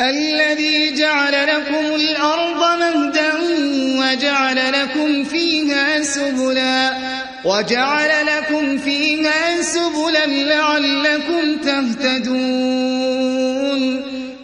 الذي جعل لكم الأرض مهدا وجعل لكم فيها سبلا وجعل لكم فيها سبلا لعلكم تهتدون.